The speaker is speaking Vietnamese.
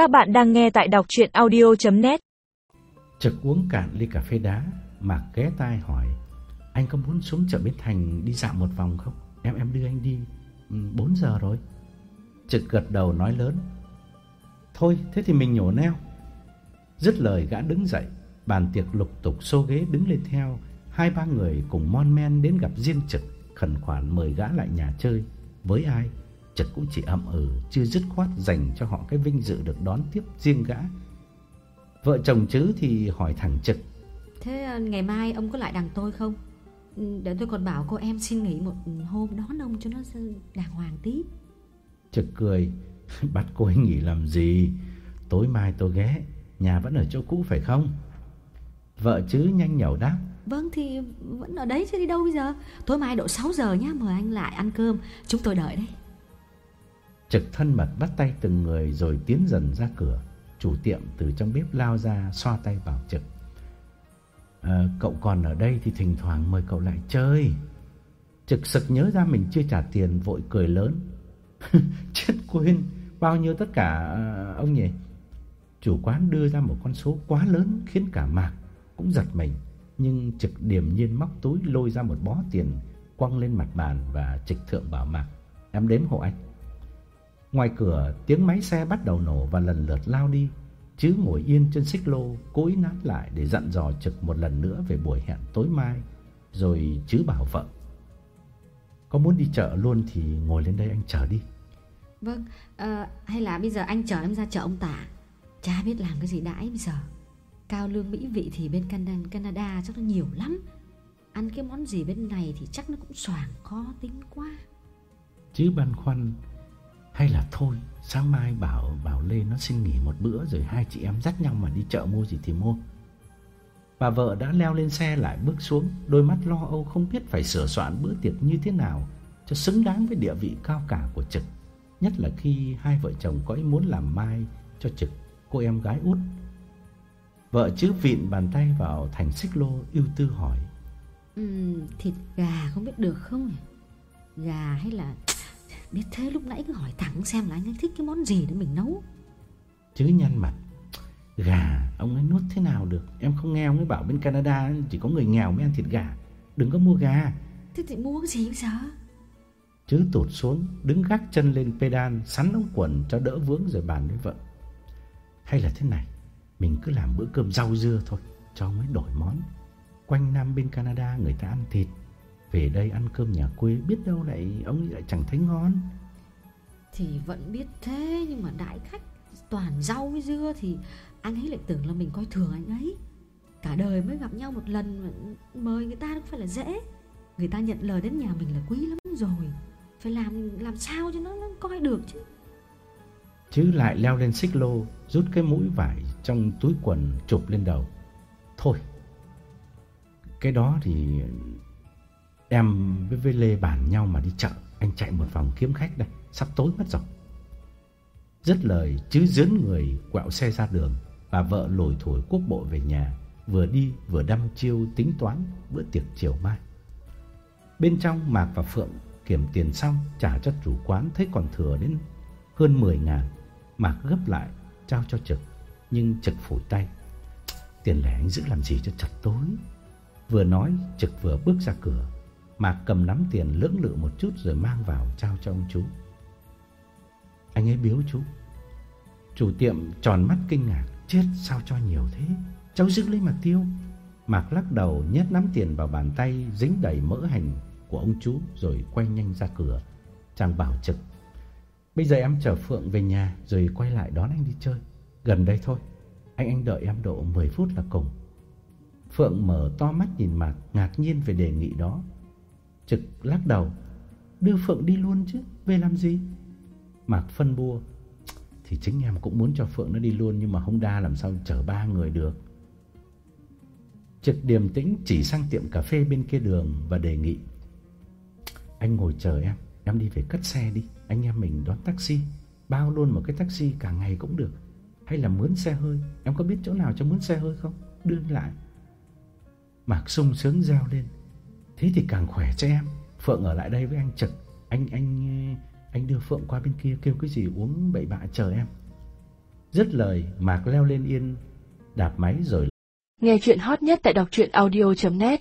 Các bạn đang nghe tại đọc chuyện audio.net Trực uống cạn ly cà phê đá Mạc ghé tai hỏi, Anh có muốn xuống chợ Bến Thành đi dạo một vòng không? Em em đưa anh đi ừ, 4 giờ rồi. Trực gật đầu nói lớn, Thôi, thế thì mình nhổ neo. Dứt lời gã đứng dậy, Bàn tiệc lục tục xô ghế đứng lên theo, Hai ba người cùng mon men đến gặp riêng Trực, Khẩn khoản mời gã lại nhà chơi. Với ai? Trực cũng chỉ ậm ừ Chưa dứt khoát dành cho họ cái vinh dự được đón tiếp riêng gã. Vợ chồng chứ thì hỏi thẳng Trực. Thế à, ngày mai ông có lại đằng tôi không? Ừ, Để tôi còn bảo cô em xin nghỉ một hôm đón ông cho nó đàng hoàng tí. Trực cười. Bắt cô ấy nghỉ làm gì? Tối mai tôi ghé Nhà vẫn ở chỗ cũ phải không? Vợ chứ nhanh nhẩu đáp. Vâng thì vẫn ở đấy chứ đi đâu bây giờ? Tối mai độ 6 giờ nhá Mời anh lại ăn cơm. Chúng tôi đợi đấy Trực thân mật bắt tay từng người Rồi tiến dần ra cửa. Chủ tiệm từ trong bếp lao ra Xoa tay bảo Trực. À, Cậu còn ở đây thì thỉnh thoảng mời cậu lại chơi. Trực sực nhớ ra mình chưa trả tiền Vội cười lớn. Chết quên Bao nhiêu tất cả ờ, ông nhỉ? Chủ quán đưa ra một con số quá lớn Khiến cả Mạc cũng giật mình. Nhưng Trực điềm nhiên móc túi Lôi ra một bó tiền Quăng lên mặt bàn Và Trực thượng bảo Mạc Em đếm hộ anh. Ngoài cửa tiếng máy xe bắt đầu nổ Và lần lượt lao đi Chứ ngồi yên trên xích lô Cố ý nát lại để dặn dò Trực một lần nữa Về buổi hẹn tối mai Rồi chứ bảo vợ. Có muốn đi chợ luôn thì ngồi lên đây anh chờ đi. Vâng à, Hay là bây giờ anh chở em ra chợ ông tả? Chả biết làm cái gì đãi bây giờ. Cao lương mỹ vị thì bên Canada, Canada chắc nó nhiều lắm. Ăn cái món gì bên này thì chắc nó cũng xoàng khó tính quá. Chứ băn khoăn hay là thôi Sáng mai bảo bảo Lê nó xin nghỉ một bữa Rồi hai chị em dắt nhau mà đi chợ mua gì thì mua. Bà vợ đã leo lên xe lại bước xuống Đôi mắt lo âu không biết phải sửa soạn bữa tiệc như thế nào Cho xứng đáng với địa vị cao cả của Trực. Nhất là khi hai vợ chồng có ý muốn làm mai cho Trực cô em gái út. Vợ chứ vịn bàn tay vào thành xích lô yêu tư hỏi. "Ừm, Thịt gà không biết được không nhỉ? Gà hay là Biết thế lúc nãy cứ hỏi thẳng xem là anh ấy thích cái món gì để mình nấu. Chứ nhăn mặt Gà ông ấy nuốt thế nào được? Em không nghe ông ấy bảo bên Canada Chỉ có người nghèo mới ăn thịt gà. Đừng có mua gà. Thế thì mua cái gì bây giờ Chứ tụt xuống Đứng gác chân lên pedal Sắn ống quần cho đỡ vướng rồi bàn với vợ. Hay là thế này Mình cứ làm bữa cơm rau dưa thôi Cho ông ấy đổi món. Quanh năm bên Canada người ta ăn thịt Về đây ăn cơm nhà quê Biết đâu lại ông ấy lại chẳng thấy ngon. Thì vẫn biết thế Nhưng mà đại khách toàn rau với dưa Thì anh ấy lại tưởng là mình coi thường anh ấy. Cả đời mới gặp nhau một lần Mời người ta không phải là dễ. Người ta nhận lời đến nhà mình là quý lắm rồi. Phải làm làm sao cho nó, nó coi được chứ? Chứ lại leo lên xích lô Rút cái mũi vải trong túi quần Chụp lên đầu. Thôi Cái đó thì Em với, với Lê bàn nhau mà đi chợ. Anh chạy một vòng kiếm khách đây. Sắp tối mất rồi. Dứt lời chứ dướn người quẹo xe ra đường Và vợ lồi thổi quốc bộ về nhà Vừa đi vừa đăm chiêu tính toán Bữa tiệc chiều mai. Bên trong Mạc và Phượng kiểm tiền xong Trả cho chủ quán thấy còn thừa đến hơn 10 ngàn. Mạc gấp lại trao cho Trực Nhưng Trực phủi tay. Tiền lẻ anh giữ làm gì cho chặt tối? Vừa nói Trực vừa bước ra cửa. Mạc cầm nắm tiền lưỡng lự một chút Rồi mang vào trao cho ông chú. Anh ấy biếu chú. Chủ tiệm tròn mắt kinh ngạc, Chết sao cho nhiều thế? Cháu giữ lấy mà tiêu. Mạc lắc đầu nhét nắm tiền vào bàn tay, Dính đầy mỡ hành của ông chú Rồi quay nhanh ra cửa. Chàng bảo Trực, Bây giờ em chở Phượng về nhà Rồi quay lại đón anh đi chơi. Gần đây thôi. Anh anh đợi em độ 10 phút là cùng. Phượng mở to mắt nhìn Mạc, Ngạc nhiên về đề nghị đó. Trực lắc đầu. Đưa Phượng đi luôn chứ, Về làm gì? Mạc phân bua, Thì chính em cũng muốn cho Phượng nó đi luôn, Nhưng mà Honda làm sao chở ba người được. Trực điềm tĩnh chỉ sang tiệm cà phê bên kia đường Và đề nghị, Anh ngồi chờ em Em đi về cất xe đi. Anh em mình đón taxi, Bao luôn một cái taxi cả ngày cũng được. Hay là mướn xe hơi, Em có biết chỗ nào cho mướn xe hơi không? Đưa lại. Mạc sung sướng reo lên Thế thì càng khỏe cho em. Phượng ở lại đây với anh Trực. Anh anh anh đưa Phượng qua bên kia kêu cái gì uống bậy bạ chờ em. Dứt lời, Mạc leo lên yên, đạp máy rồi Nghe chuyện hot nhất tại đọc truyện audio.net